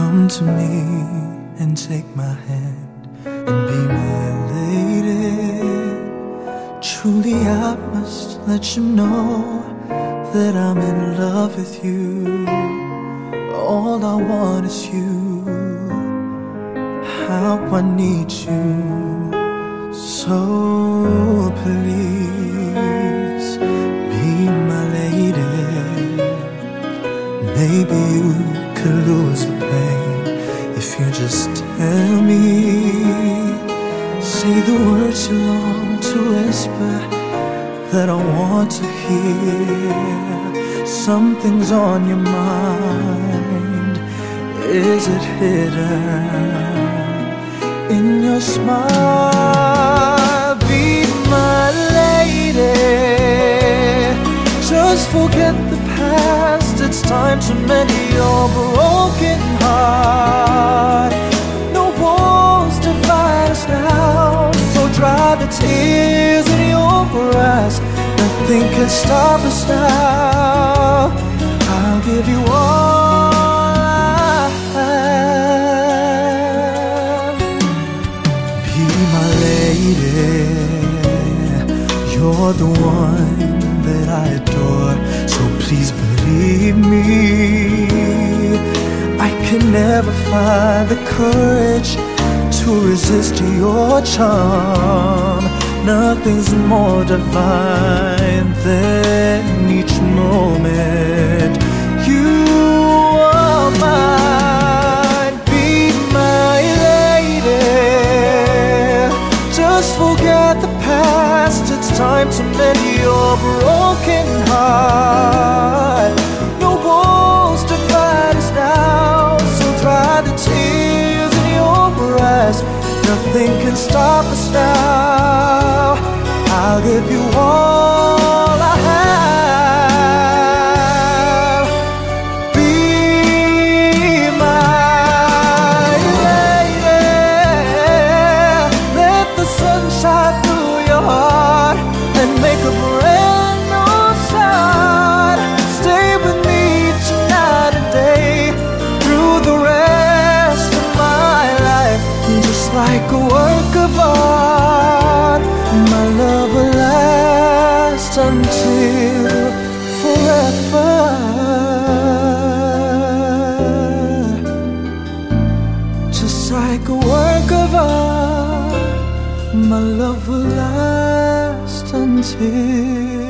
to me and take my hand and be my lady. Truly, I must let you know that I'm in love with you. All I want is you. How I need you. So please be my lady. Maybe you could lose the pain if you just tell me. Say the words you long to whisper that I want to hear. Something's on your mind. Is it hidden in your smile? Be my lady. Just forget the time to mend your broken heart. No walls divide us now. So dry the tears in your eyes. Nothing can stop us now. I'll give you all I have. Be my lady. You're the one that I adore. So please believe me. I can never find the courage to resist your charm. Nothing's more divine than each moment. You are mine, be my lady. Just forget the past, it's time to mend Nothing can stop us now. I'll give you all like a work of art. My love will last until forever just like a work of art. My love will last until.